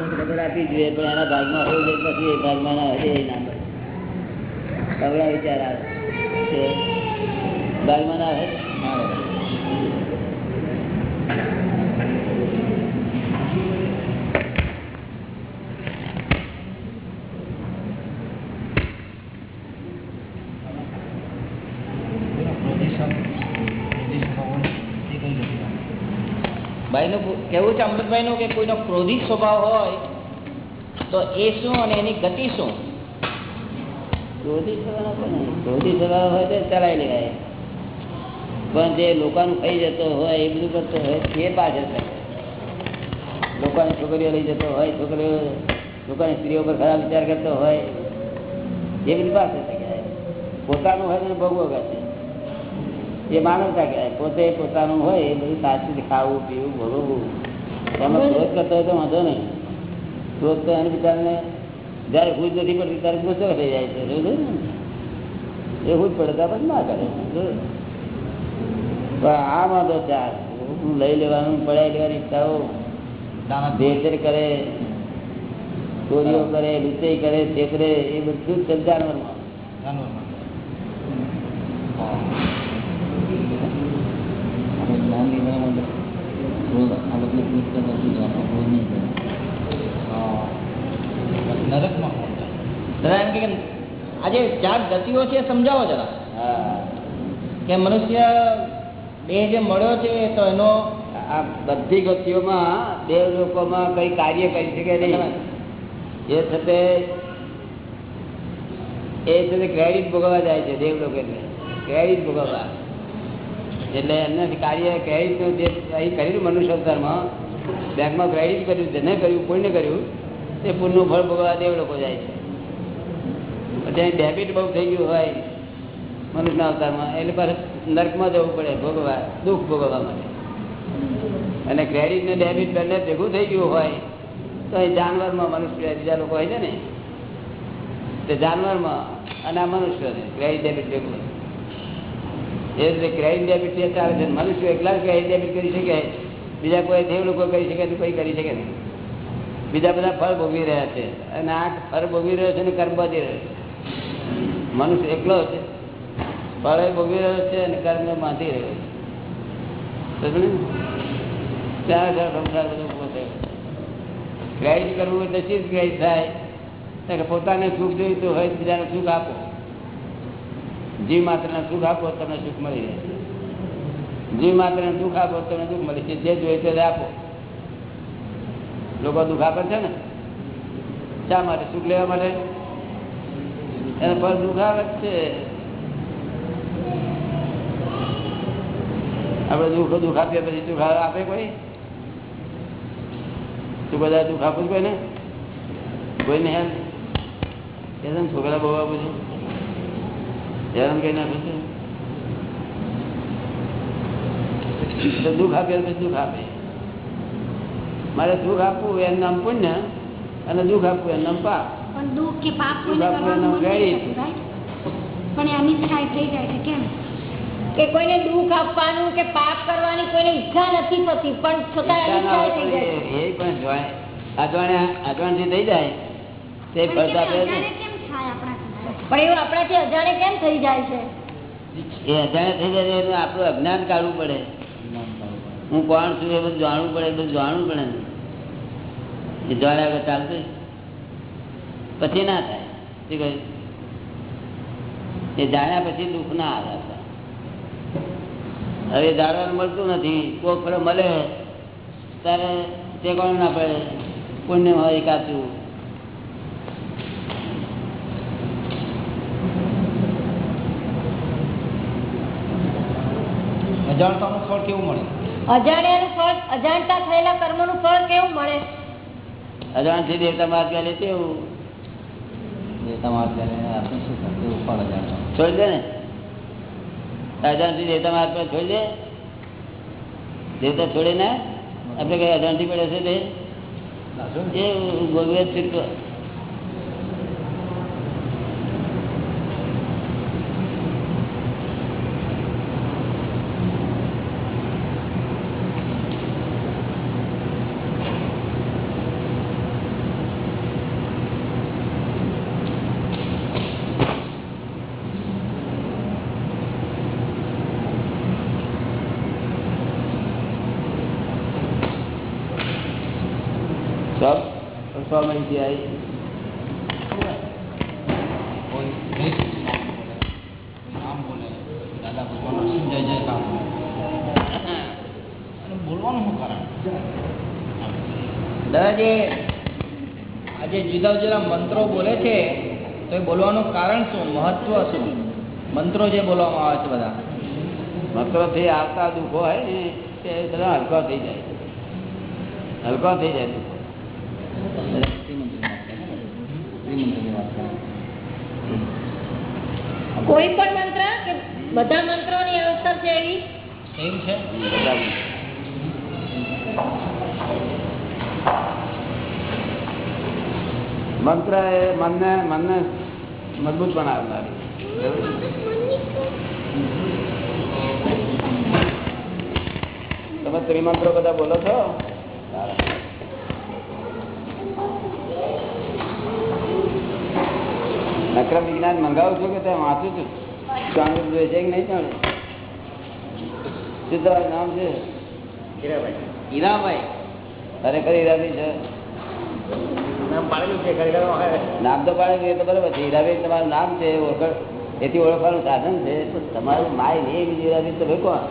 ખબર આપી જોઈએ પણ એના ભાગમાં હોય જાય પછી એ ભાગમાં ના હોય એ ના કવડા વિચાર આવે ભાગમાં ના ના હોય. કેવું છે અમૃતભાઈનું કે કોઈનો ક્રોધિત સ્વભાવ હોય, તો એ શું અને એની ગતિ શું? ક્રોધિત સ્વભાવ હોય તો ચલાવી લેવાય. પણ જે લોકોનું ખાઈ જતો હોય, એ બધું કરતો હોય, તે પાછળ લોકોની છોકરીઓ લઈ જતો હોય, છોકરીઓ, લોકોની સ્ત્રીઓ પર ખરાબ વિચાર કરતો હોય, એ બધું થાય. પોતાનું હોય તો ભગવો કરશે એ માનવતા કહેવાય. પોતે પોતાનું હોય એ બધું સાચું ખાવું પીવું ભોગવવું. એમાં ક્રોધ કરતો હોય તો વાંધો નહીં. ક્રોધ તો એને બિચારાને જયારે હુજ નથી પડતી ત્યારે ગુસ્સો થઈ જાય છે. એ હુજ પડે ત્યારે પછી ના કરે? પણ આ વાંધો ચાર. હું લઈ લેવાનું પડાઈ લેવાની ઈચ્છાઓ. ભેળસેળ કરે ચોરીઓ કરે લૂંટાઈ કરે છેતરે એ બધું જ છે જાનવરમાં. દાદા એમ કે આજે ચાર ગતિઓ છે સમજાવો જરા. કે મનુષ્ય દેહ જે મળ્યો છે તો એનો આ બધી ગતિઓમાં દેવ લોકોમાં કઈ કાર્ય કરી શકે નહીં. એ સાથે એ સાથે ક્રેડિટ ભોગવવા જાય છે દેવ લોકો ક્રેડિટ ભોગવવા. એટલે એમને કાર્ય ક્રેડિટ જે અહીં કર્યું મનુષ્ય અવતારમાં બેંકમાં ક્રેડિટ કર્યું જેને કર્યું, કોઈને કર્યું? તે પુણ્યનું ફળ ભોગવવા દેવ લોકો જાય છે. પછી ડેબિટ બહુ થઈ ગયું હોય મનુષ્યના અવતારમાં, એટલે પાછું નર્કમાં જવું પડે ભોગવવા, દુઃખ ભોગવવા માટે. અને ક્રેડિટ ને ડેબિટ બંને ભેગું થઈ ગયું હોય, તો એ જાનવરમાં મનુષ્ય બીજા લોકો હોય છે ને? તે જાનવરમાં અને આ મનુષ્ય ક્રેડિટ ડેબિટ ભેગું. એ રીતે ક્રાઇમ ડેબિટ જે ચાલે છે મનુષ્ય એકલા ક્રેડિટ ડેબિટ કરી શકે. બીજા કોઈ દેવ લોકો કરી શકે તો કોઈ કરી શકે નહીં. બીજા બધા ફળ ભોગવી રહ્યા છે. અને આ ફળ ભોગવી રહ્યો છે અને કર્મ બધી રહ્યો છે. મનુષ્ય એકલો છે. ફળ ભોગવી રહ્યો છે અને કર્મ બાંધી રહ્યો છે? ત્યાં સંસાર બધો ઊભો થયો. ક્રેડિટ કરવું એટલે શી ક્રેડિટ થાય? પોતાને સુખ જોઈતું હોય બીજાને સુખ આપો. જીવ માત્રને સુખ આપો તમને સુખ મળી રહે. જીવ માત્રને દુઃખ આપો તમને દુઃખ મળી છે જે જોઈએ તે આપો. લોકો દુઃખ આપે છે ને? શા માટે સુખ લેવા માટે? એને પર દુઃખ આવે છે. આપણે દુઃખ દુઃખ આપીએ પછી દુઃખ આપે કોઈ? તું બધા દુઃખ આપું કોઈ ને? કોઈ નહીં ને છોકરા બહુ આપું છું. હેરાન કઈ નાખું છું દુઃખ આપે દુઃખ આપે. મારે સુખ આપવું એનું નામ પુણ્ય અને દુઃખ આપવું એનું નામ પાપ. પણ દુઃખ કે પાપ દુઃખ એનું? પણ થઈ જાય છે કેમ? કે કોઈને દુઃખ આપવાનું કે પાપ કરવાની કોઈને ઈચ્છા નથી થતી પણ છતાં ઈચ્છા ના અનિચ્છાએ થઈ જાય એ પણ જોવાય. અજવાણ્યા થઈ જાય. તે ફળતા તેને આપે છે. અજાણે કેમ થાય આપણાથી? પણ એવું આપણાથી અજાણે કેમ થઈ જાય છે? એ અજાણે થઈ જાય એનું આપણું અજ્ઞાન કાઢવું પડે. હું કોણ છું એ બધું જાણવું પડે બધું જાણવું પડે એ જાણ્યા વગર ચાલતું પછી ના થાય. શું કહ્યું? એ જાણ્યા પછી દુઃખ ના આવે હવે જાણવાનું મળતું નથી. કોઈ ફરે મળે, ત્યારે તે કોણ ના પડે. પુણ્ય હોય કાચું અજાણતાનું ફળ કેવું મળે? અજાણ્યાનું ફળ અજાણતા થયેલા કર્મનું ફળ કેવું મળે? અજાણથી દેવતા લે તેવું. છોડી દે ને. અજાણથી દેવતા માર્ગ પર છોડી દે. દેવતા છોડે ને આપણે કઈ અજાણથી પડે છે તે? એ ભોગવે જ છૂટકો સ્વામી સિવાય કોઈ જય સચિદાનંદ બોલે કોઈ નામ બોલે દાદા ભગવાનનો જય જયકાર બોલે અને બોલવાનું શું કારણ? દાદાજી આજે જુદા જુદા મંત્રો બોલે છે તો એ બોલવાનું કારણ શું? મહત્વ શું? મંત્રો જે બોલવામાં આવે છે બધા. મંત્રોથી આવતા દુઃખો હોય ને તે બધા હલકો થઈ જાય. હલકો થઈ જાય દુઃખો. કોઈ પણ મંત્ર કે બધા મંત્રોની અસર છે એવી એવું છે બરાબર. મંત્ર એ મનને મનને મજબૂત બનાવનારી તમે ત્રિમંત્રો બધા બોલો છો સારા. નક્રમ વિજ્ઞાન મંગાવું છું કે તમે વાંચું છું? સ્વામી જોઈએ છે કે નહીં જાણે? શું તમારું નામ છે? હીરાભાઈ. ખરેખર હીરાભાઈ છે? નામ તો પાડે એ તો બરાબર છે. હીરાભાઈ તમારું નામ છે ઓળખ એથી ઓળખવાનું સાધન છે તમારું માય ને બીજી હીરાભાઈ તો ભાઈ કોણ?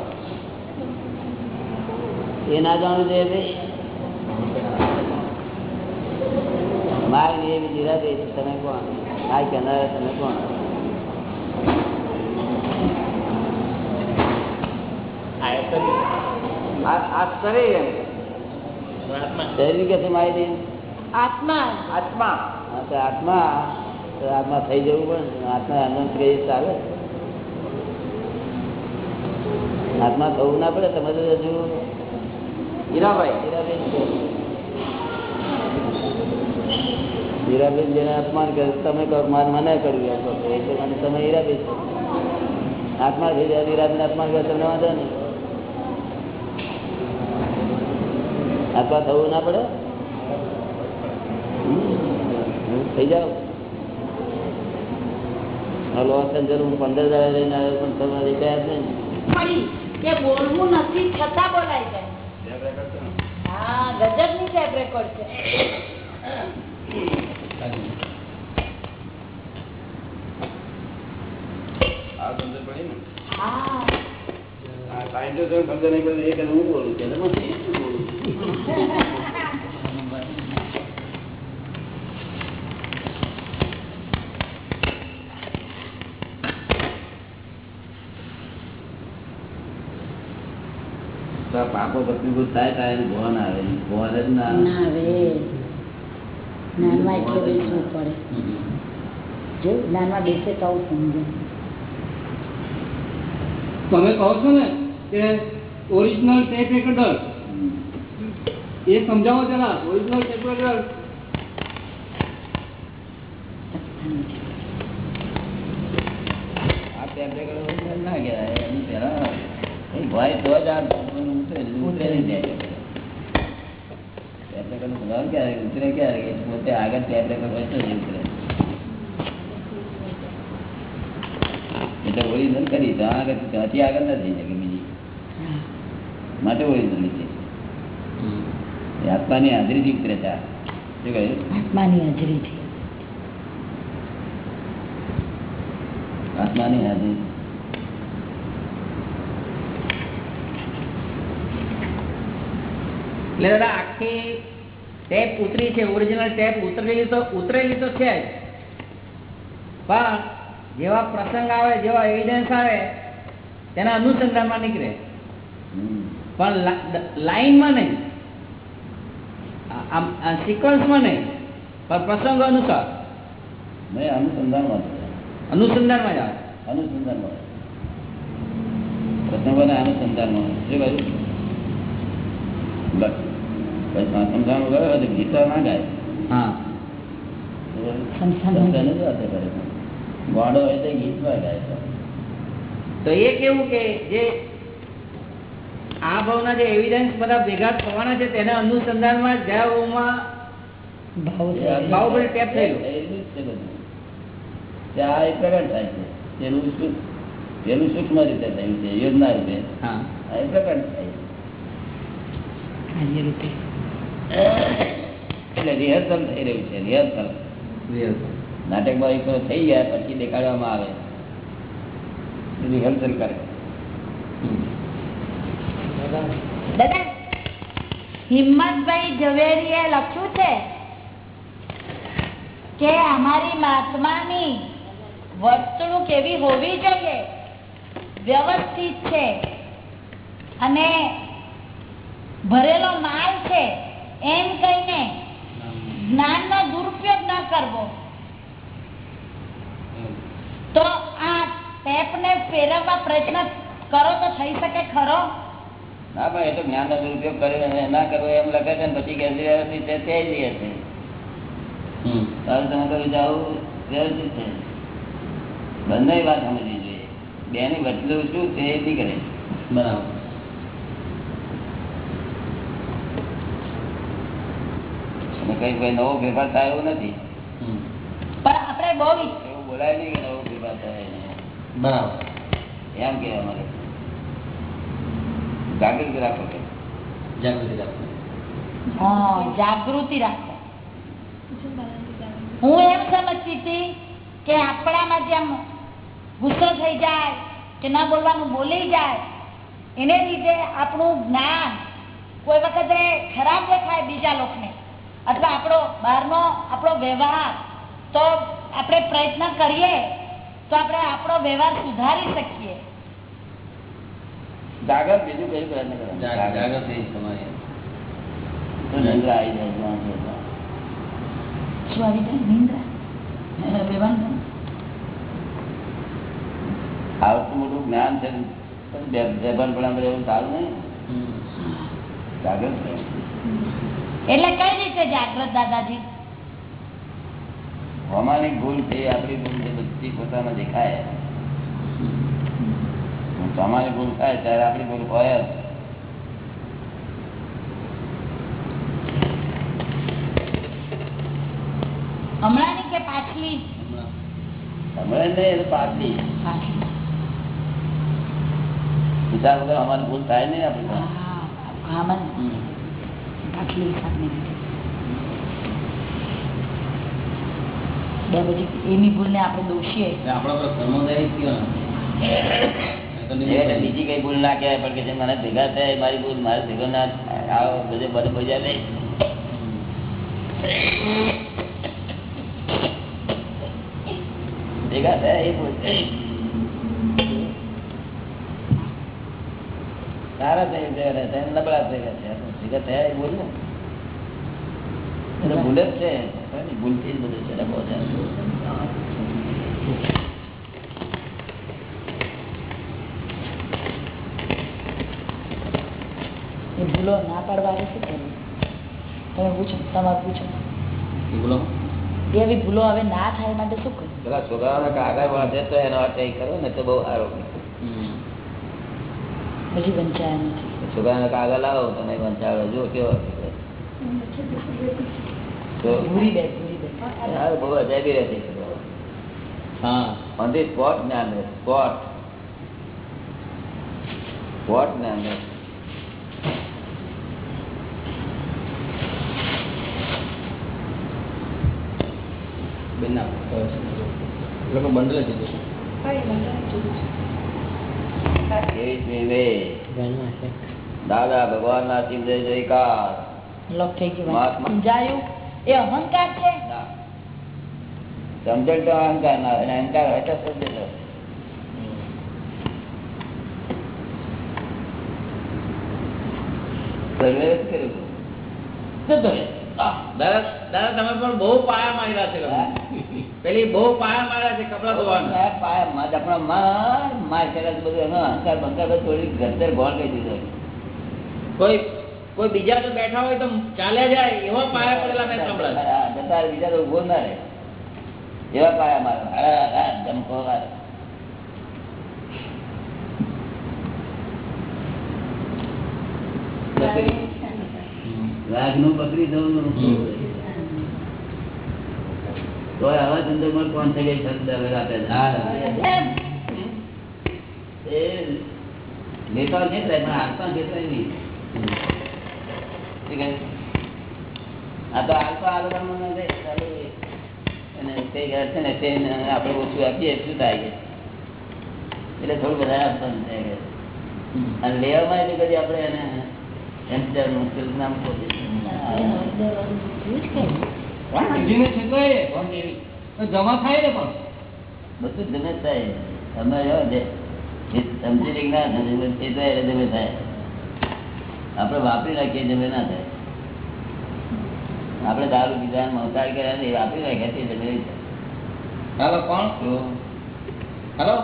એ ના જાણવું જોઈએ માય ને બીજી હીરાભાઈ તમે કોણ? માય કહેનાર તમે કોણ આ આ આત્મા આત્મા આત્મા તો આત્મા થઈ જવું પડે આત્મા આનંદ કહે ચાલે આત્મા થવું ના પડે તમે તો હજુ હીરાભાઈ હીરાબેન હીરાબેન જેને અપમાન કરે તમે કહો માર મને કર્યું એમ કહો એટલે મને તમે હીરાબેન છો. આત્મા થઈ જાય હીરાબેન અપમાન કરે તમને વાંધો નહીં. આત્મા થવું ના પડે? થઈ જાઓ. લોસ એન્જલ હું પંદર હજાર રહીને આવ્યો પણ તમે રીટાયર છે ને? કે બોલવું નથી છતાં બોલાય છે. હા ગજબની? ટેપ રેકોર્ડ છે. પાપો ભક્તિભૂત થાય ત્યારે ભવન આવે ભવન જ ના આવે. ના જ્ઞાનમાં એટલે બેસવું પડે. જો જ્ઞાનમાં બેસે તો સમજે. તમે કહો છો ને કે ઓરિજિનલ ટેપ રેકોર્ડર એ સમજાવો જરા ઓરિજિનલ ટેપ રેકોર્ડર આ ટેપ રેકોર્ડર ના કહેવાય એની પહેલા. એ ભય તો જ આ ઉતરે ઉતરે નહીં જાય ક્યારે ઉતરે ક્યારે પોતે આગળ ટેપ રેકોર્ડ હોય તો ઉતરે. એટલે ઓરિજિનલ કરી તો આગળ ત્યાંથી આગળ ના થઈ શકે બીજી માટે ઓરિજિનલ છે. આત્માની હાજરીથી ઉતરે છે શું કહ્યું? આત્માની હાજરીથી આત્માની હાજરી. એટલે દાદા આખી ટેપ ઉતરી છે ઓરિજિનલ ટેપ ઉતરેલી તો ઉતરેલી તો છે જ. પણ જેવા પ્રસંગ આવે જેવા એવિડન્સ આવે તેના અનુસંધાનમાં નીકળે. પણ લાઈનમાં નહીં. આમ સિક્વન્સમાં નહીં. પણ પ્રસંગ અનુસાર. નહીં અનુસંધાનમાં. અનુસંધાનમાં જ આવે. અનુસંધાનમાં પ્રસંગોના અનુસંધાનમાં શું કહ્યું બસ ગયો હોય ગીતા ના ગાય હા. સંસારમાં સંસારને જ વાતે કરે છે. ગોળો હોય તો ગીતમાં ગાય તો એ કેવું કે જે આ ભાવના જે એવિડન્સ બધા ભેગા થવાના છે તેના અનુસંધાનમાં જ્યાં ભાવ ભાવ પર ટેપ થયેલું. ત્યાં એ પ્રગટ થાય છે. તેનું શું તેનું સૂક્ષ્મ રીતે થયું છે યોજના રૂપે હા. આ એ પ્રગટ થાય છે. કાર્ય રૂપે. એટલે રિહર્સલ થઈ રહ્યું છે રિહર્સલ નાટકમાં એક થઈ ગયા પછી દેખાડવામાં આવે. રિહર્સલ કરે. દાદા હિંમતભાઈ ઝવેરીએ લખ્યું છે કે અમારી મહાત્માની વર્તણૂક એવી હોવી જોઈએ વ્યવસ્થિત છે અને ભરેલો માલ છે. એમ કહીને જ્ઞાનનો દુરુપયોગ ન કરવો. તો આ ટેપને ફેરવવા પ્રયત્ન કરો તો થઈ શકે ખરો? ના ભાઈ એ તો જ્ઞાન નો દુરુપયોગ કર્યો ના કરવો એમ લખે છે ને પછી કે છે વ્યવસ્થિત છે તે જ હશે છે. તારું તમે કહ્યું જવું વ્યવસ્થિત છે. બંને વાત સમજવી જોઈએ. બે ની બદલું શું છે એ નહીં કરે. બરાબર અને કઈ કોઈ નવો ફેરફાર થાય એવું નથી. પણ આપણે બહુ એવું બોલાય નહીં કે નવો ફેરફાર થાય બરાબર. એમ કે અમારે. જાગૃતિ રાખો જાગૃતિ રાખો. જાગૃતિ રાખો. હું એમ સમજતી હતી કે આપણામાં જેમ ગુસ્સો થઈ જાય કે ન બોલવાનું બોલી જાય એને લીધે આપણું જ્ઞાન કોઈ વખતે ખરાબ દેખાય બીજા લોકોને. અથવા આપણો બહારનો આપણો વ્યવહાર તો આપણે પ્રયત્ન કરીએ તો આપણે આપણો વ્યવહાર સુધારી શકીએ જાગૃત બીજું કઈ પ્રયત્ન કરો જાગ- જાગૃતિ તમારી તો નિંદ્રા આવી જાય જ્ઞાન છે. શું આવી જાય નિંદ્રા વ્યવહાર આવતું મોટું જ્ઞાન છે બેભાન પણ આપણે એવું સારું નહીં જાગૃત રહો. એટલે કઈ રીતે જાગૃત દાદાજી? અમારી ભૂલ છે આપણી ભૂલ છે બધી પોતાને દેખાય. તમારી ભૂલ થાય ત્યારે આપણી ભૂલ હોય જ. હમણાંની કે પાછલી? હમણાં નહીં પાછલી. વગર અમારી ભૂલ થાય નહીં આપણી હિસાબની લીધે. બે બધી એની ભૂલને આપણે દોષીએ બીજી કઈ ભૂલ ના કહેવાય પણ કે જે મને ભેગા થાય એ મારી ભૂલ મારે ભેગો ના થાય. આવો બધે બધે ભજ્યા નહીં ભેગા થયા એ ભૂલ સારા થઈ ગયા નબળા થઈ ગયા છે. ભેગા થયા એ ભૂલ ને એટલે ભૂલ જ છે. ભૂલથી જ બધું છે ડખો એ ભૂલો ના પાડવાની શું કરવું તમે પૂછો તમારે પૂછો. ભૂલો? એ આવી ભૂલો હવે ના થાય માટે શું કરવું પેલા છોકરાઓને કાગળ વાંચે તો એનો અર્થ એ કરો ને તો બહુ સારો. હજી વંચાયા નથી. છોકરાને કાગળ લાવો તમે વંચાડો જો કેવો તો બહુ અજાયબી રહેશે છોકરાઓ હા ઓન ધી સ્પોટ જ્ઞાન સ્પોટ. સ્પોટ જ્ઞાન રહે બેન ના લોકો બંડલ જ દાદા ભગવાન ના જય જયકાર. ગયું. મહાત્મા. સમજાયું? એ અહંકાર છે? સમજણ તો અહંકાર ના હોય અહંકાર હોય તો સમજણ. દાદા તમે પણ બહુ પાયા માર્યા છે પેલી બહુ પાયા માર્યા છે કપડા ધોવાના. પાયા આપણા માર માર કર્યા બધું એનો અહંકાર બંકાર બધું થોડી ગંદર ગોળ કહી દીધો. કોઈ કોઈ બીજા તો બેઠા હોય તો ચાલ્યા જાય, એવા પાયા પડેલા મેં સાંભળ્યા બીજા તો ઊભો ના રહે. એવા પાયા મારે. ધમકો આવા ધંધોમાં કોણ થઈ ગઈ શબ્દ આપે નેતા પણ આત્મા છે નહીં ઠીક છે? આ તો રહે, ચાલુ અને તે છે ને તે આપણે ઓછું આપીએ શું થાય એટલે થોડું બધા આપવાનું થાય અને લેવામાં એટલે પછી આપણે એને મુશ્કેલ નામ જમા થાય ને પણ. બધું જ ગમે થાય. તમે સમજી લીધા એ તો ગમે થાય. આપણે વાપરી રાખીએ જમે ના થાય. આપણે દારૂ પીધા મહતાર કર્યા એ વાપરી રાખ્યા તે જમે નહીં થાય. હાલો કોણ? હાલો?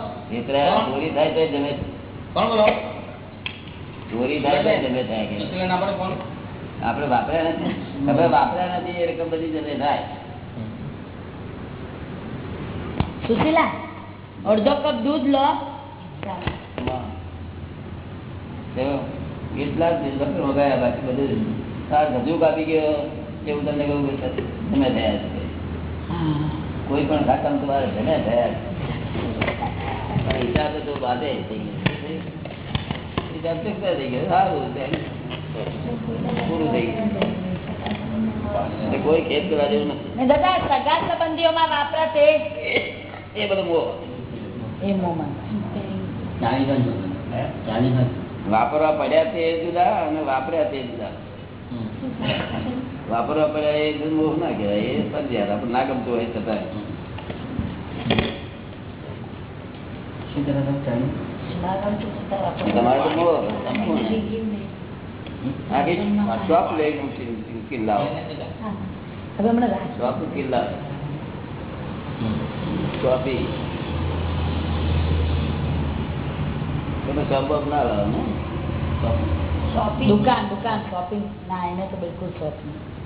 ચોરી થાય તો જમે કોણ બોલો? ચોરી થાય તો જમે થાય કે. મુશ્કેલ કોણ? આપણે વાપર્યા નથી. તમે વાપર્યા નથી એ રકમ બધી જમે થાય. સુશીલા અડધો કપ દૂધ લો. કેટલા દિવસ વગાયા બાકી બધું તાર હજુ કાપી ગયો એવું તમને કહ્યું કે તમે થયા છે. કોઈ પણ ખાતમ તમારે ધને થયા છે. પણ હિસાબે તો બાધે થઈ ગયો. હિસાબ ચૂકતા થઈ ગયો. સારું પૂરું થઈ ગયું. કોઈ ખેત કરવા જેવું નથી. દાદા સગા સંબંધીઓમાં વાપરાતે એ બધું મોહ. એ મોમાં વાપરવા પડ્યા તે જુદા અને વાપર્યા તે જુદા. વાપરવા પડ્યા એ જુદું મોહ ના કહેવાય એ સમજ્યા આપણે ના ગમતું હોય છતાં. તમારે તો મોહ સંપૂર્ણ. આખી શોપ લઈને ઉઠી- ઉઠી લાવો હવે હમણાં રાખ શોપ ઉઠી લાવો શોપી તમે શોપ ના લાવો ને? દુકાન દુકાન શોપિંગ ના એને તો બિલકુલ શોખ નહીં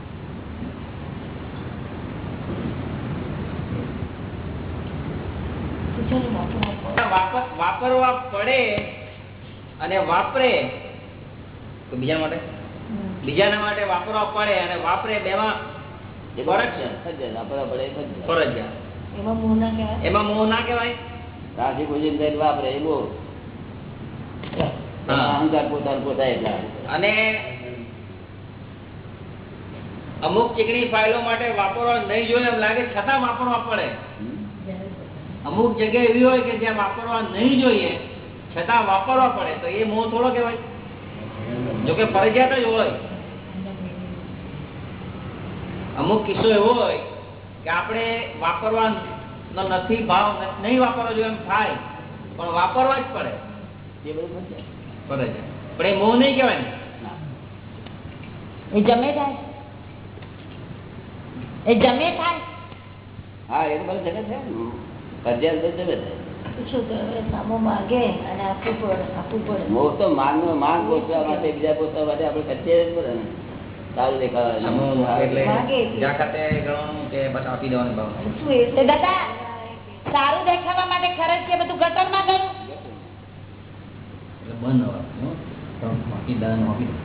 વાપરવા પડે. અને વાપરે તો બીજા માટે? બીજાના માટે વાપરવા પડે અને વાપરે બેમાં એ ફરજ છે? ફરજિયાત. વાપરવા પડે ફરજિયાત. એમાં મોહ ના કહેવાય? એમાં મોહ ના કહેવાય? રાજી ભોજન વાપરે એ બહુ. અહંકાર પોતાનું પોતા એટલા. અને અમુક ચીકણી ફાઇલો માટે વાપરવા નહીં જોઈએ એમ લાગે છતાં વાપરવા પડે. અમુક જગ્યા એવી હોય કે જ્યાં વાપરવા નહીં જોઈએ છતાં વાપરવા પડે તો એ મોહ થોડો કહેવાય. જોકે ફરજિયાત જ હોય. અમુક કિસ્સો એવો હોય કે આપણે વાપરવાનો નથી ભાવ નહીં વાપરવા જોઈએ એમ થાય પણ વાપરવા જ પડે. એ બધું પણ એ મોહ નહીં કહેવાય ને. એ જમે થાય. એ જમે હા એ તો બધું છે ફરજિયાત મોહ તો માન માન પોષવા માટે બીજા પોષવા માટે આપણે ખર્ચે જ પડે સારું દેખાવા એટલે માગે એટલે. જ્યાં ખાતે ગણવાનું કે બસ આપી દેવાની ભાવ. શું એ તે દાદા સારું દેખાવા માટે ખરચ છે બધું ગટરમાં ગયું એટલે બંધ હવે બાકી દાન આપી દો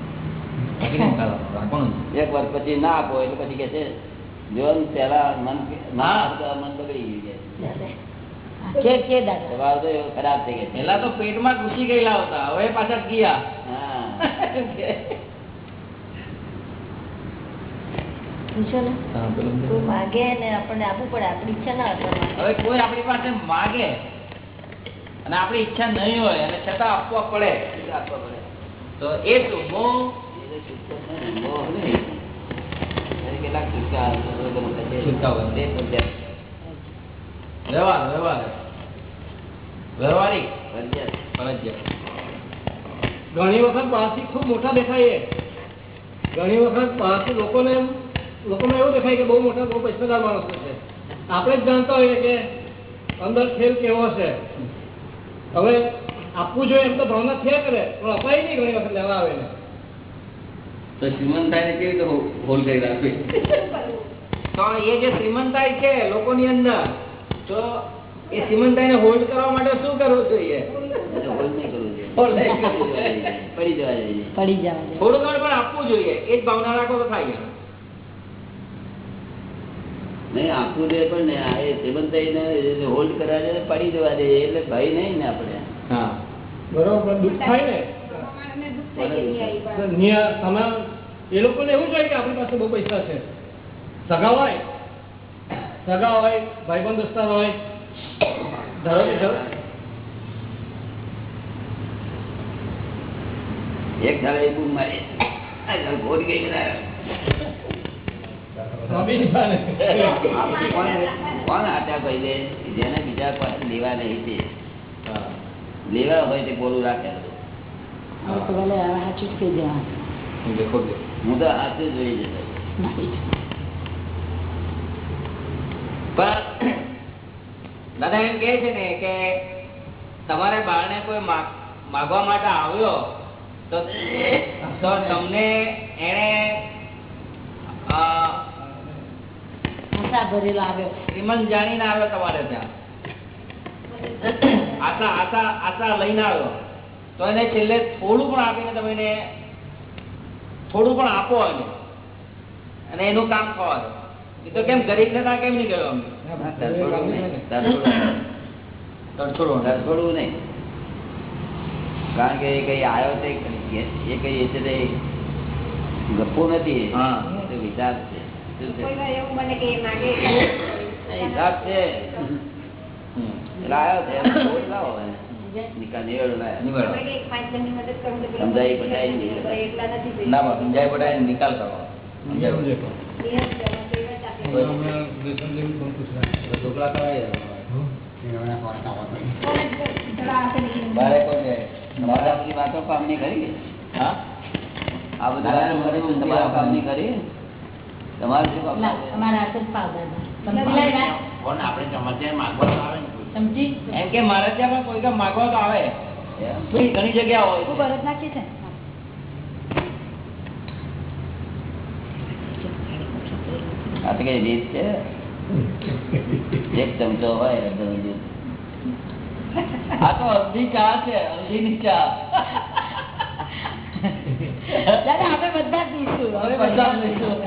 બાકી નહીં ચાલો, રાખવાનું જ. એક વર્ષ પછી ના આપો એટલે પછી કે છે જો પેલા મન ના આપો તો મન બગડી ગયું કે. કે કે દાદા. સ્વભાવ તો એવો ખરાબ થઈ ગયો પહેલા તો પેટમાં ઘૂસી ગયેલા હતા હવે પાછા ગયા. કોઈ માગે ને આપણને આપવું પડે આપણી ઈચ્છા ના હવે કોઈ આપણી પાસે માગે અને આપણી ઈચ્છા નહીં હોય, અને છતાં આપવા પડે તો એ શું ઘણી વખત બહારથી ખૂબ મોટા દેખાય ઘણી વખત બહારથી લોકોને લોકોને એવું દેખાય કે બહુ મોટા, બહુ પૈસાદાર માણસો છે. આપણે જ જાણતા હોઈએ કે અંદર ખેલ કેવો છે. હવે આપવું જોઈએ એમ તો ભાવના છે કરે પણ અપાય નહીં ઘણી વખત લેવા આવે ને તો શ્રીમંતાઈને કેવી રીતે હોલ કરી રાખવી? તો એ જે શ્રીમંતાઈ છે લોકોની અંદર તો એ શ્રીમંતાઈને હોલ્ડ કરવા માટે શું કરવું જોઈએ. પડી જવા થોડું ઘણું પણ આપવું જોઈએ એ જ ભાવના રાખો તો થાય. નહીં આપવું દે પણ ને આ એ શ્રીમંતાઈને હોલ્ડ કરવા પડી જવા દે એટલે ભય નહીં ને આપણે. હા. બરોબર દુઃખ થાય ને? તો ન્યા- તમામ એ લોકોને એવું જોઈએ કે આપણી પાસે બહુ પૈસા છે. સગા હોય સગા હોય ભાઈબંધ દોસ્તાર હોય ધારો કે એક ધારે એક મારે. ધારે ગઈ. કોણ- આટા કહી દે જેને બીજા પાસે લેવા નહીં તે લેવા હોય તે બોલું રાખે. હું તો હાથે જોઈ જતો પણ દાદા એમ કે છે ને કે તમારે બાળને કોઈ માગવા માટે આવ્યો તો તો તમને એને આશા ભરેલો આવ્યો શ્રીમંત જાણીને આવ્યો તમારે ત્યાં. આશા આશા આશા લઈને આવ્યો. તો એને છેલ્લે થોડું પણ આપીને તમે એને થોડું પણ આપો એને. અને એનું કામ થવા દો. એ તો કેમ ગરીબ ને કેમ નહીં ગયો તરછોડું નહીં. કારણ કે એ કઈ આવ્યો તે એ કઈ એ છે ગપ્પો નથી હા. એ છે. હિસાબ છે. લાવો નિકાલ કરું કરો. ઢોકળા કરાય તમારે આ બધી વાતો કામની આ તમારા કામની ખરી? તમારે એમ કે મારે ત્યાં પણ કોઈ માગવા તો આવે. ઘણી જગ્યા હોય. ભરત નાખી છે. આ તો કઈ રીત છે? એક ચમચો હોય. આ તો અડધી ચા છે અડધી ની ચા. દાદા અમે બધા પીશું હવે બધા લઈશું.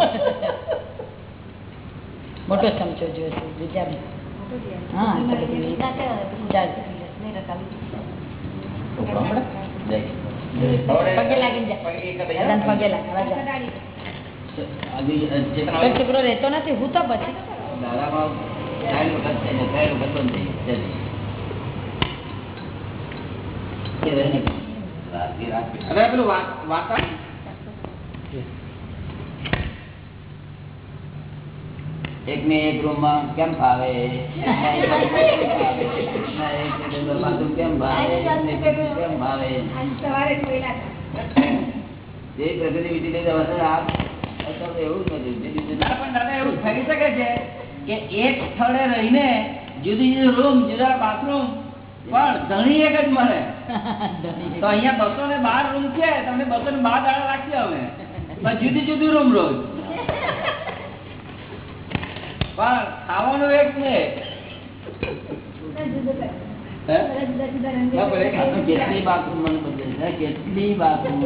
મોટો ચમચો જોઈશે બીજા હા તો બધી ચાલશે પગે લાગીને જા. પગે લાગ હવે જા. કોઈ છોકરો રહેતો નથી હું તો પછી. દાદામાં હવે પેલું વાર્તા? એક ને એક રૂમમાં કેમ ફાવે? કેમ હતા. જે પ્રગતિ વિધિ લઈ જવાશે આ અત્યારે તો એવું જ નથી. પણ દાદા એવું થઈ શકે છે કે એક સ્થળે રહીને જુદી જુદી રૂમ જુદા બાથરૂમ પણ ધણી એક જ મળે. તો અહીંયા બસો ને બાર રૂમ છે તમને બસો ને બાર દાડા રાખીએ અમે જુદી જુદી રૂમ રોજ. પણ ખાવાનું એક હાથનું કેટલી બાથરૂમ મને બદલે છે કેટલી બાથરૂમ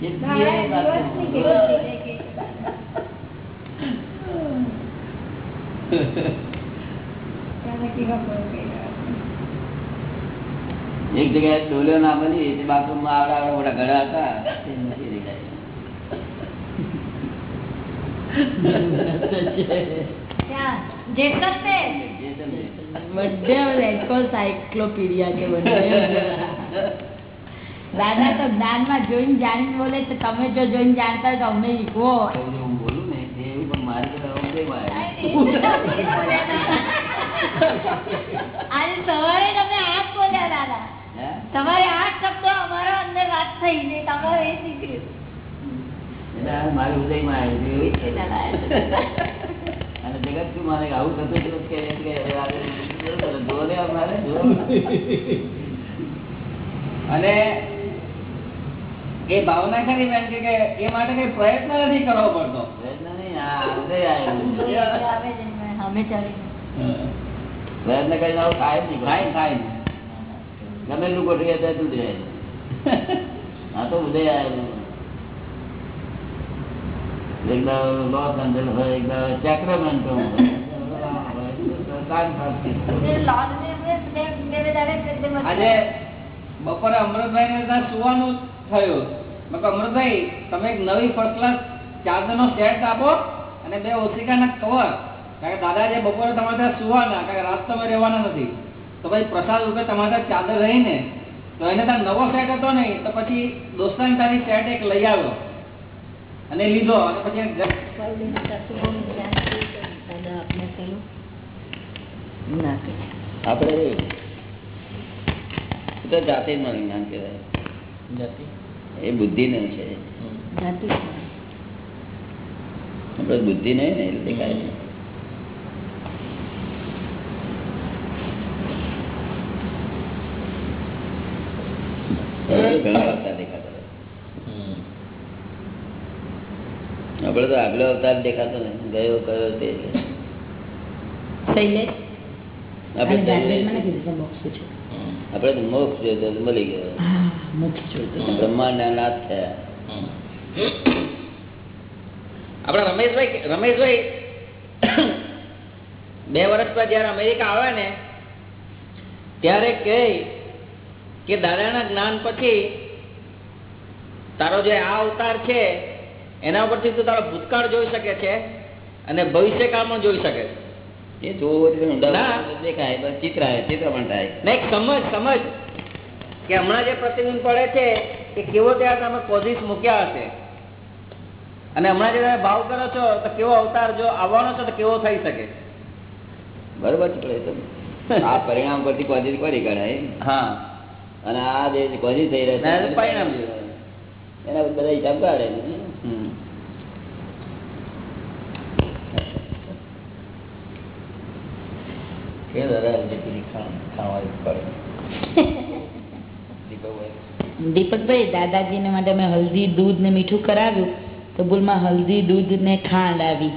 કેટલી બાથરૂમ કેવી છે કે તમે કેવા પડો કે એક જગ્યાએ ડોલ્યો ના બની તે બાથરૂમમાં આવડા આવડા મોટા ઘડા હતા તે જોઈને જાણીને બોલે તમે જો જોઈને જાણતા હોય તો અમને કહો હું. બોલું ને એવું પણ મારી? આજે સવારે તમે આ જ બોલ્યા દાદા? તમારે આ શબ્દો અમારા અંદર વાત થઈ ને તમારે એ નીકળ્યું ઉદયમાં આવ્યું. અને જગત શું માને આવું થતું હતું કે એમ કે હવે આ જોવો ને અમારે અને એ ભાવના ખરી બેન કે એ માટે કઈ પ્રયત્ન નથી કરવો પડતો? પ્રયત્ન નહીં, આ ઉદય આવ્યું. પ્રયત્ન કરીને આવું થાય નહીં. થાય થાય ગમે એટલું ગોઠવીએ તો તૂટી જાય આ તો ઉદય આવ્યું એક હોય. આજે બપોરે અમૃતભાઈ ને ત્યાં સુવાનું થયું. અમૃતભાઈ તમે એક નવી ફર્સ્ટ ક્લાસ ચાર્જર નો સેટ આપો અને બે ઓશિકાના કવર કારણ કે દાદા જે બપોરે તમારે ત્યાં સુવાના કારણ કે રાસ્તામાં રહેવાના નથી. તો ભાઈ પ્રસાદ રૂપે તમારે ચાદર રહીને તો એને ત્યાં નવો સેટ હતો નહીં તો પછી દોસ્તાને તારી સેટ એક લઈ આવ્યો. અને લીધો અને પછી ના આપણે તો જાતે જ મારું જ્ઞાન કહેવાય. એ બુદ્ધિ નહીં છે. આપણે બુદ્ધિ નહીં ને એટલે દેખાય નહીં. એ ઘણા અવતાર દેખાતા હોય. આપણે તો આગલો અવતાર દેખાતો ને ગયો કયો તે આપણે તો- મોક્ષ જોઈતો મળી ગયો. બ્રહ્માંડ નાથ થયા. આપણા રમેશભાઈ રમેશભાઈ બે વર્ષ પછી જયારે અમેરિકા આવે ને ત્યારે કહે કે દાદાના જ્ઞાન પછી તારો જે આ અવતાર છે એના ઉપરથી તું તારો ભૂતકાળ જોઈ શકે છે અને ભવિષ્યકાળ પણ જોઈ શકે છે. એ જોવો. દેખાય ચિત્ર આવે ચિત્ર પણ થાય. નહીં સમજ સમજ. કે હમણાં જે પ્રતિબિંબ પડે છે કે કેવો ત્યાં તમે કોઝિસ મૂક્યા હશે. અને હમણાં જે તમે ભાવ કરો છો તો કેવો અવતાર જો આવવાનો છે તો કેવો થઈ શકે? બરોબર છે તો આ પરિણામ પરથી પોઝિશ કરી કઢાય. હા. અને આ જે કોઝી થઈ રહ્યા એ પરિણામ છે. એના બધા હિસાબ કાઢે પડે. દીપકભાઈ? દાદાજીને માટે મેં હલ્દી દૂધ ને મીઠું કરાવ્યું તો ભૂલમાં હલ્દી દૂધ ને ખાંડ આવી.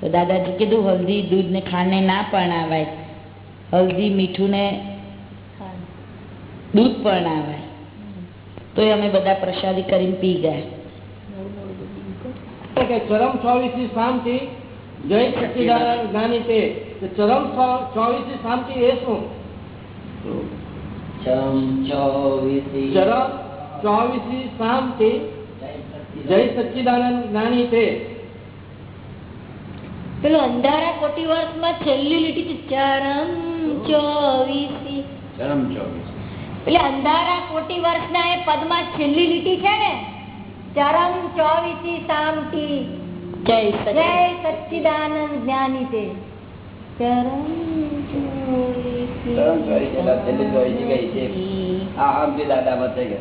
તો દાદાજી કીધું હલ્દી દૂધ ને ખાંડ ને ના પરણાવાય. હલ્દી મીઠું ને દૂધ પરણાવાય. તો અમે બધા પ્રસાદી કરીને પી ગયા. કે સ્વામી શ્રી શાંતિ જય સચિદાન જ્ઞાની તો. ચરમ ચોવીસી શાંતિ એ શું ચરમ ચોવીસી ચરમ ચોવીસી શાંતિ જય સચ્ચિદાનંદ જ્ઞાની તે પેલું અંધારા કોટી વર્ષમાં છેલ્લી લીટી છે ચરમ ચોવીસી ચરમ ચોવીસ એટલે અંધારા કોટી વર્ષના એ પદમાં છેલ્લી લીટી છે ને ચરમ ચોવીસી સામટી જય જય સચિદાનંદ સચ્ચિદાનંદ જ્ઞાની તે ચોવીસી ચરમ ચોવીસ છેલ્લી ચોવીસી કે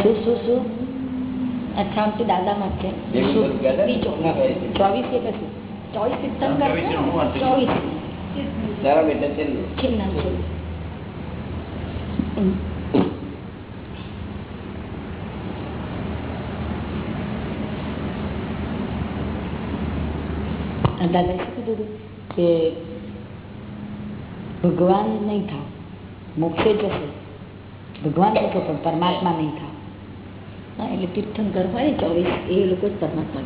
શું શું શું અચ્છા આમ તો દાદામાં જ છે એવું શું? બધું કહેતા ને? બીજો ચોવીસ એટલે શું ચોવીસ તીર્થંકર છે ને? ચોવીસ ચરમ એટલે છેલ્લું છેલ્લા છેલ્લું આ દાદાએ શું કીધું હતું? કે ભગવાન નહીં થાવ મોક્ષે જશે. ભગવાન થશો પણ પરમાત્મા નહીં થાવ. હા એટલે તીર્થંકર હોય ને ચોવીસ એ લોકો જ પરમાત્મા.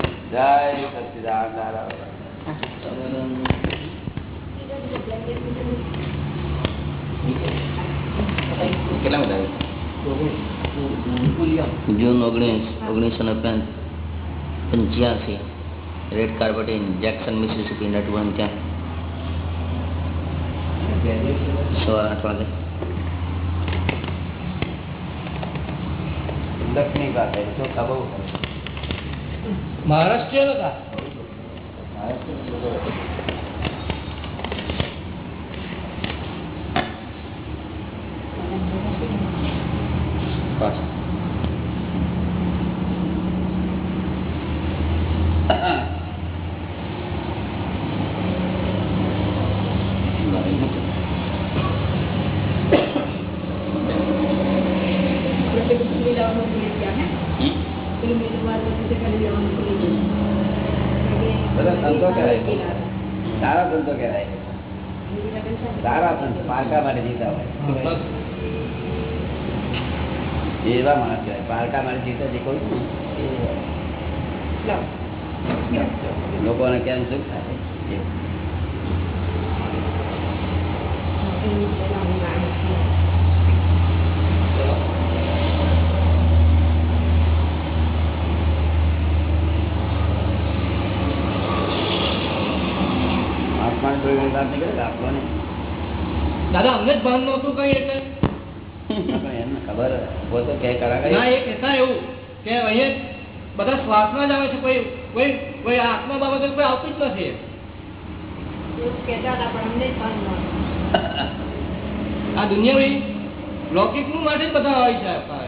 કેટલા બધા? જૂન ઓગણીસ ઓગણીસો ને પંચ્યાસી. રેડ કાર્પેટ ઇન્જેક્શન મિસિસિપી નટ વન ત્યાં. સવા આઠ વાગે. મહારાષ્ટ્રીયન હતા પાછા એવા માણસ કહેવાય. પારકા માણસ જીતા જે કોઈ લોકોને કેમ સુખ થાય? આત્માને દાદા અમને જ ભાન નહોતું કઈ એટલે? એમને ખબર પોતે કે ના એ કહેતા એવું કે અહીંયા બધા શ્વાસમાં જ આવે છે કોઈ કોઈ કોઈ આત્મા બાબતે કોઈ આવતું જ નથી. આ દુનિયા લૌકિકનું માટે જ બધા હોય છે આવતા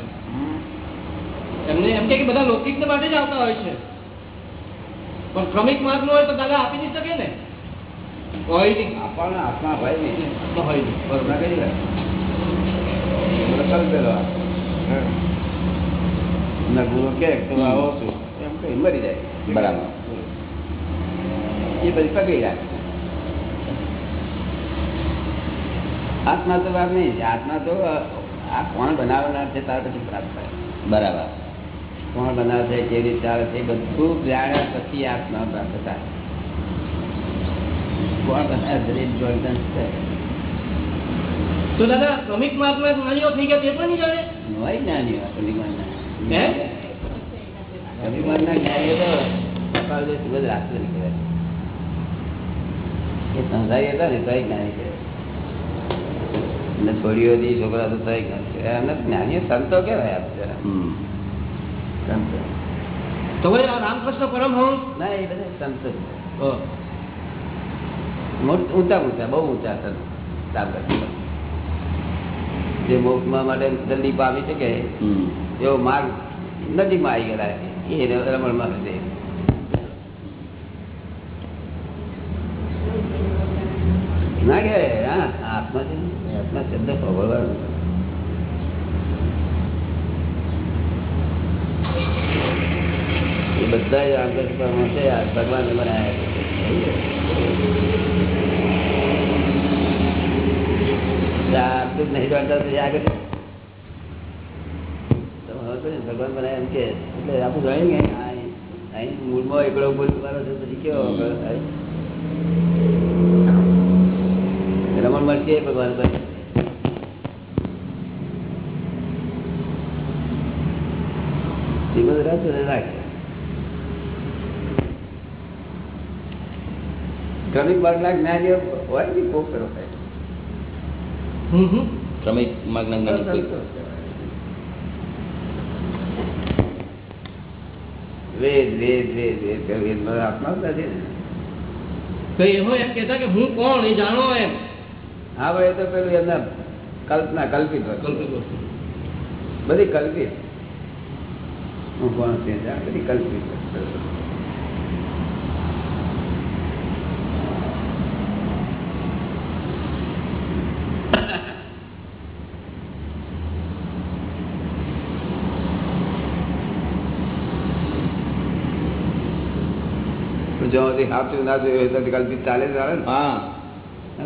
એમને એમ કે કે બધા લૌકિક માટે જ આવતા હોય છે. પણ ક્રમિક માર્ગ નો હોય તો દાદા આપી નહીં શકે ને? હોય નહીં. આપણને આત્મા હોય નહીં. તો હોય નહીં. બરોબર કરી વાત કલ્પેલો ગુરુ કે તો આવો છું. એમ કઈ મરી જાય. બરાબર. એ પછી પકડી રાખે. આત્મા તો વાત નહીં. આત્મા તો આ કોણ બનાવનાર છે ત્યાર પછી પ્રાપ્ત થાય. બરાબર. કોણ બનાવે છે કેવી રીતે ચાલે છે બધું જાણ્યા પછી આત્મા પ્રાપ્ત થાય. કોણ બનાવે દરેક જોડતા તો દાદા ક્રમિક માર્ગ જ્ઞાનીઓ થઈ ગયા તે પણ નહીં જાણે હોય જ્ઞાની વાત કલિમાનના. હે? કલિમાનના જ્ઞાનીઓ તો સકાળ દિવસ રાત્રે નીકળે. એ સંસારી હતા ને તોય જ્ઞાની કહેવાય. અને છોડીઓ હતી છોકરા તો તોય જ્ઞાની કહેવાય. એમને જ્ઞાનીઓ સંતો કહેવાય આપ. હમ. સંતો તો રામકૃષ્ણ પરમહંસ ના એ બધા સંતો ઊંચા ઊંચા બહુ ઊંચા સંત રામકૃષ્ણ. જે મોક્ષમાં માટે જલ્દી પામી શકે હમ. એવો માર્ગ નજીકમાં આવી ગયેલા એ રમણમાં છે ના કે હા આત્મા છે ને, આત્મા શબ્દ ભગવાન એ બધા જ આંતરિકમાં છે આ ભગવાને બનાવ્યા આટલું નહીં જાણતા તો આગળ ભગવાન બનાવે એમ કે, એટલે આપણે ને અહીં મૂળમાં એકડો મૂળ વાળો છે, પછી કેવો રમણ મળશે ભગવાન બને શ્રીમદ બધું રાતો ને રાખે ક્રમિક માર્ગના જ્ઞાનીઓ હોય ને કોક કરો થાય. હમ હમ. ક્રમિક માર્ગના જ્ઞાની કોઈ. વેદ વેદ વેદ વેદ કે વેદમાં આત્મા જ નથી એવો એમ કેતા કે હું કોણ એ જાણો એમ. હા ભાઈ એ તો પેલું એમના કલ્પના કલ્પિત. કલ્પિત બધી કલ્પિત. હું કોણ છે બધી કલ્પિત હજી સાચું ના જોયું હોય તો કલ્પિત ચાલે ચાલે ને. હા.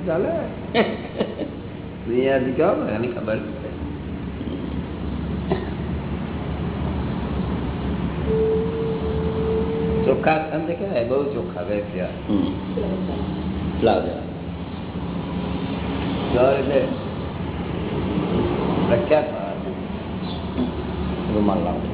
ચાલે? યાર કહો એની ખબર ચોખ્ખા સંત કહેવાય બહુ ચોખ્ખા. ચોર એટલે પ્રખ્યાત. રૂમાલ લાવ.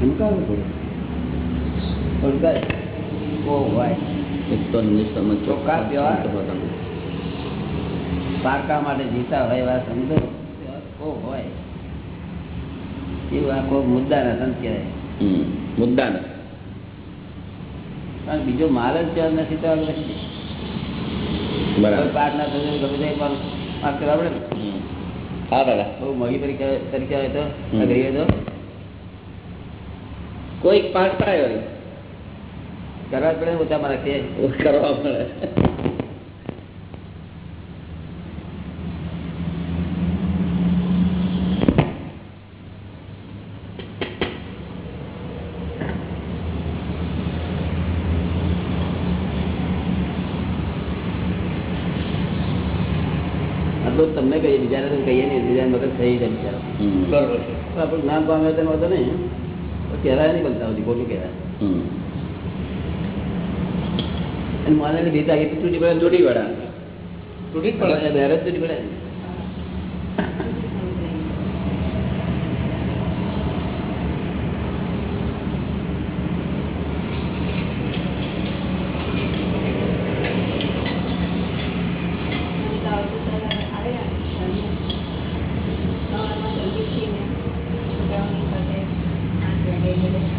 પડે. ઓ ભાઈ. પારકા માટે જીતા હોય એવા સમજો હોય એવું આખો મુદ્દાના સંત કહેવાય મુદ્દા ના પણ બીજો માલ જ ત્યાં નથી તો. બરાબર પાઠ ના થતું ગમે તે પણ માફ કરવા પડે ને. હા દાદા બહુ મોંઘી તરીકે તરીકે હોય તો. અઘરી હોય તો કોઈક પાસ થાય વળી. કરવા જ પડે ને ઓછા મારા કરવા પડે આટલું જ તમને કહીએ બીજાને તો કહીએ નહીં બીજાને મગજ થઈ જાય બિચારા. હમ. બરોબર છે તો આપણું જ્ઞાન પામે તેનો વાંધો નહીં તો કહેવાય નહીં બનતા હતી ખોટું કહેવાય. અને માનેલી ભીતા એટલી તૂટી પડે તૂટી પડે. તૂટી જ પડે. તૂટી પડે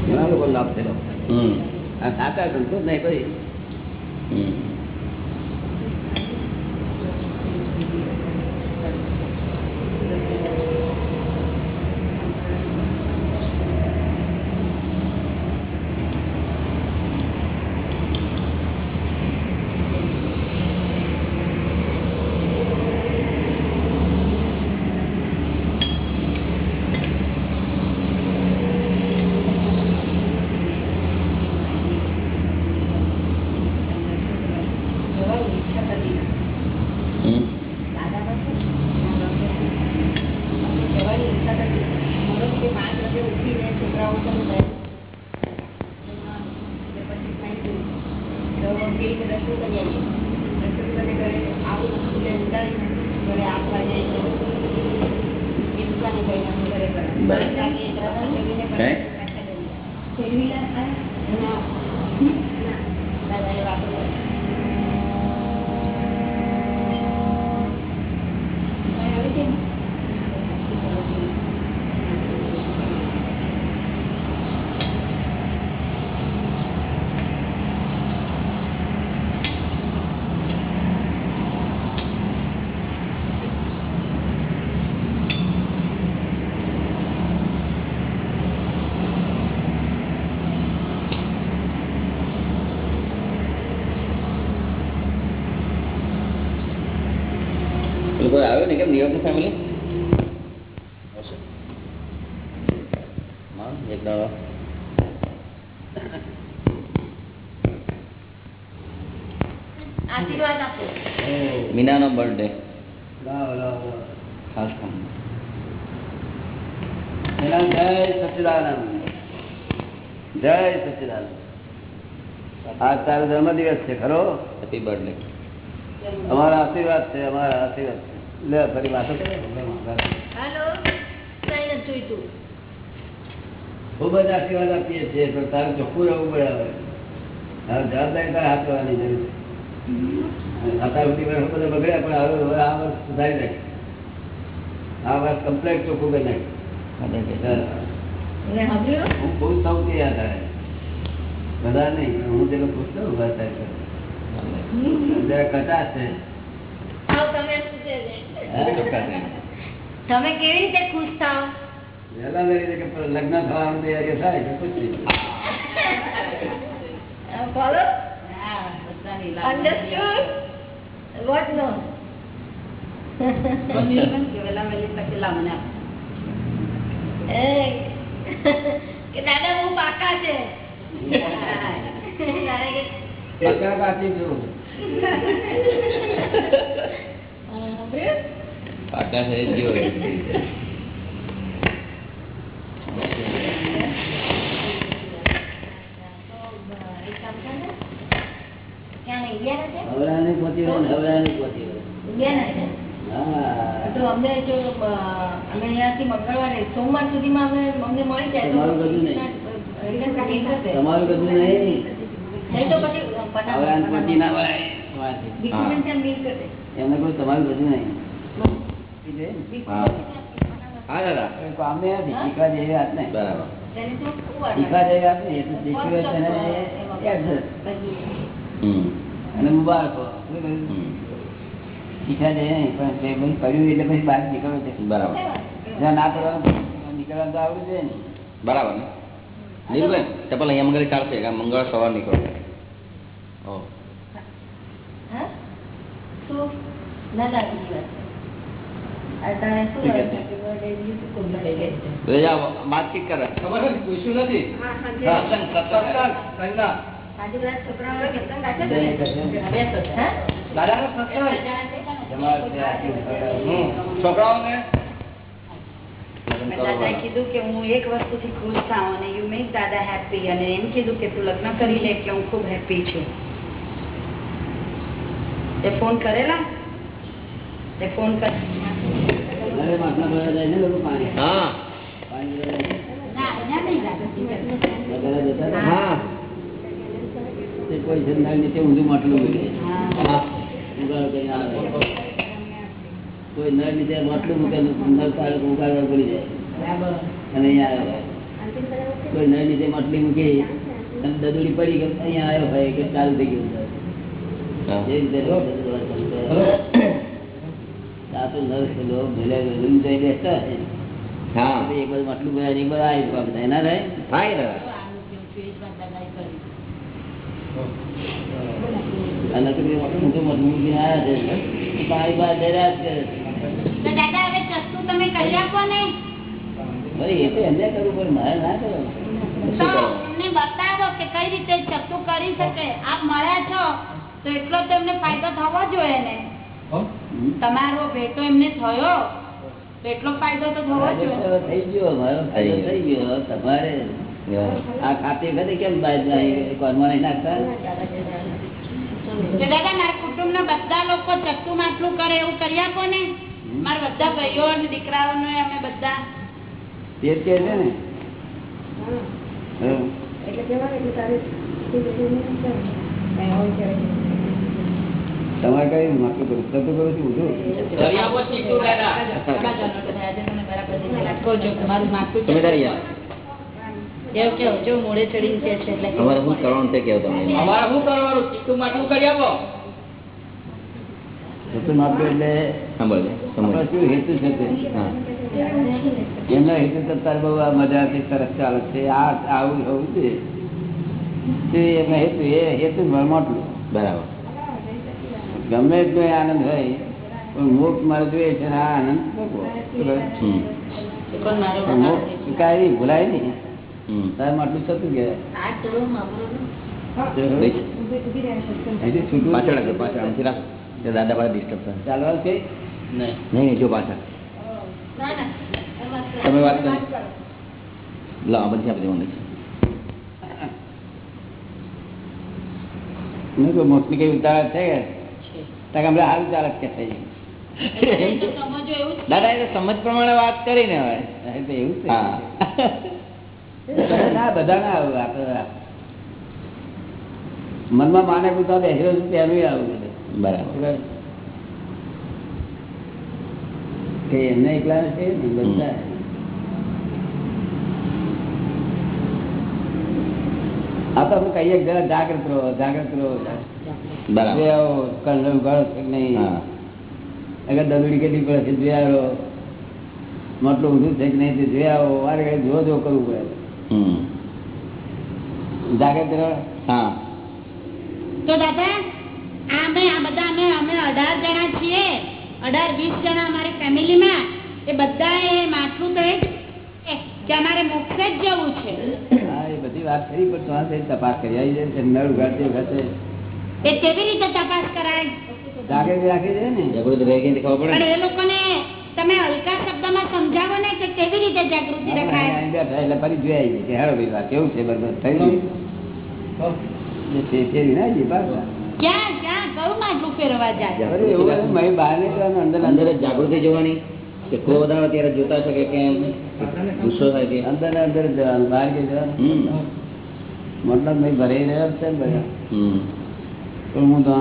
ઘણા લોકો લાભ થયેલો. સાચા સંતોષ નહીં પછી કેમ ન્યુયોર્ક ફેમિલી એક દાડો. આશીર્વાદ આપો. મીનાનો બર્થડે લાવો, લાવો, લાવો. ખાસ કામ. જય સચિદાનંદ. જય સચિદાનંદ. આ તારો જન્મદિવસ છે ખરો? હેપી બર્થડે અમારા આશીર્વાદ છે અમારા આશીર્વાદ છે. લે ફરી વાતો ખૂબ જ આશીર્વાદ આપીએ છીએ પણ તારે ચોખ્ખું રહેવું પડે હવે. જવાબદારી તારે હાથ લેવાની જરૂર છે. અત્યાર સુધી વર્ષ બધા બગડ્યા પણ હવે હવે આ વર્ષ સુધારી નાખે. આ વર્ષ કમ્પ્લેટ ચોખ્ખું કરી નાખે. હું બહુ સૌથી યાદ આવે. બધા નહીં પણ હું તેનો ખુશ થયું વાત થાય જરા કટાશ છે. આવ તમે કેવી રીતે ખુશ થાવ વહેલા લઈ કે લગ્ન થવાનું તૈયારી થાય કે ખુશ થઈ ફોલો અન્ડરસ્ટુડ વોટ નો કે દાદા બહુ પાકા છું. છે જ જેવો હવરાને હવરાને અમને જો અમે અહીંયાથી મંગળવારે સોમવાર સુધીમાં અમે અમને મળી જાય તમારું બધું નહીં. તો પછી ના એમને કોઈ તમારું બધું નહીં હા. દાદા. શીખવા જેવી વાત નહીં. બરાબર. તો ખૂબ શીખવા જેવી વાત નહીં એ શીખવે છે ને adjust. અને મુબારકો શું કહ્યું? હમ. શીખ્યા જાય નહીં પણ તે બધું કર્યું એટલે પછી બહાર નીકળવું છે. બરાબર. જ્યાં ના કરવાનું નીકળવાનું તો આવડું જોઈએ ને. બરાબર ને? નીરુબેન ચપલ અહીંયા મંગળ ચાલશે મંગળ સવાર નીકળો. ઓ હા? શું? ના વાતચીત કરે. ખબર નથી પૂછ્યું નથી? છોકરાઓને દાદાએ કીધું કે હું એક વસ્તુથી ખુશ થાઉં અને યુ મેક દાદા હેપી અને એમ કીધું કે તું લગ્ન કરી લે કે હું ખૂબ હેપી છું. એ ફોન કરેલા? એ ફોન કર હા. કોઈ છે નીચે ઊંધું માટલું. કોઈ નળ નીચે માટલું મૂકે નળ પાડે ઉગાડવા પડી જાય. બરાબર. અને અહીંયા આવ્યો. કોઈ નળ નીચે માટલી મૂકી અને દદુડી પડી કે અહીંયા આવ્યો ભાઈ કે ચાલુ થઈ ગયું જે. રીતે મારે ના કરવાનું. બતાવો કે કઈ રીતે ચસ્તુ કરી શકે. આપ મળ્યા છો તો એટલો તેમને ફાયદો થવો જોઈએ ને. તમારો ભેટો એમને થયો? એટલો ફાયદો તો થવો જોઈએ. થઈ ગયો અમારો ફાયદો થઈ ગયો. તમારે આ ખાતે વખતે કેમ બહાર જાય કોનમાં નહીં નાખતા? દાદા મારા કુટુંબ ના બધા લોકો ચક્કુ માટલું કરે એવું કરી આપો ને મારા બધા ભાઈઓ અને દીકરાઓને અમે બધા. તે કે છે ને? એટલે કેવા એટલે માટલું કરું? કરું તમારું માથું તમે તારી યાર એવું મોડે ચડીને કે છે એટલે તમારે શું કરવાનું તે કરી છે તે? હેતુ તો તાર બહુ આ મજાથી સરસ ચાલે છે. આ આવું હોવું છે. તે એમનો હેતુ એ હેતુ માટલું બરાબર. ગમે તો એ આનંદ હોય પણ મોક્ષ મારે જોઈએ છે ને આ આનંદ મોક્ષ નહીં, ભૂલાય નહીં. તારે માટલું થતું કે દાદા પાસે ડિસ્ટર્બ થાય. ચાલવાનું છે? નહીં. જો પાછળ. તમે વાત કરી. લો બધી આપી દેવાનું છે. મોક્ષની કઈ ઉતાવળ છે હમણાં સારું ચાલક કે થઈ દાદા એ સમજ પ્રમાણે વાત કરી ને હવે તો એવું છે. ના બધા ના આવું આપણે મનમાં માને પૂછતા છું ત્યાંનું આવું બરાબર. કે એમને એકલા છે ને બધા. આ તો હું કહીએ જરા જાગૃત રહો જાગૃત રહો. અગર દબડી કેટલી પડે છે જોઈ આવો. માટલું ઊંધું છે કે નહીં તે જોઈ આવો. મારે કઈ જો જો કરવું પડે. જાગૃત હા. તો દાદા આ અમે આ બધા અમે અમે અઢાર જણા છીએ. અઢાર વીસ જણા અમારી ફેમિલીમાં. એ બધા એ માથું તો એ જ કે અમારે મોક્ષે જ જવું છે. હા એ બધી વાત કરી પણ તો તપાસ કરી. આવી જાય છે નળ ઉઘાડતી વખતે. એ કેવી રીતે તપાસ કરાય? જાગૃતિ રાખી છે ને. જાગૃતિ રહી ગઈ ખબર પડે? પણ એ લોકોને તમે હલકા શબ્દમાં સમજાવો ને કે કેવી રીતે જાગૃતિ રખાય? બેઠા એટલે ફરી જોઈ આવી કે હેરો ભાઈ વાત કેવું છે? બરોબર થઈ ગયું? છે જાગૃતિ જોવાની? કે ક્રોધ આવે ત્યારે જોતા શકે કેમ? ગુસ્સો થાય કે? અંદર ને અંદર જવાનું બહાર કે જવાનું? મતલબ મેં ભરાઈ રહ્યો છે ને બધા. હમ. પણ હું તો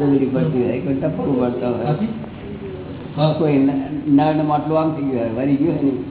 દબડી પડતી હોય. ટપકું પડતા હોય. કોઈ નળ માટલું આમ થઈ ગયું વરી ગયું હોય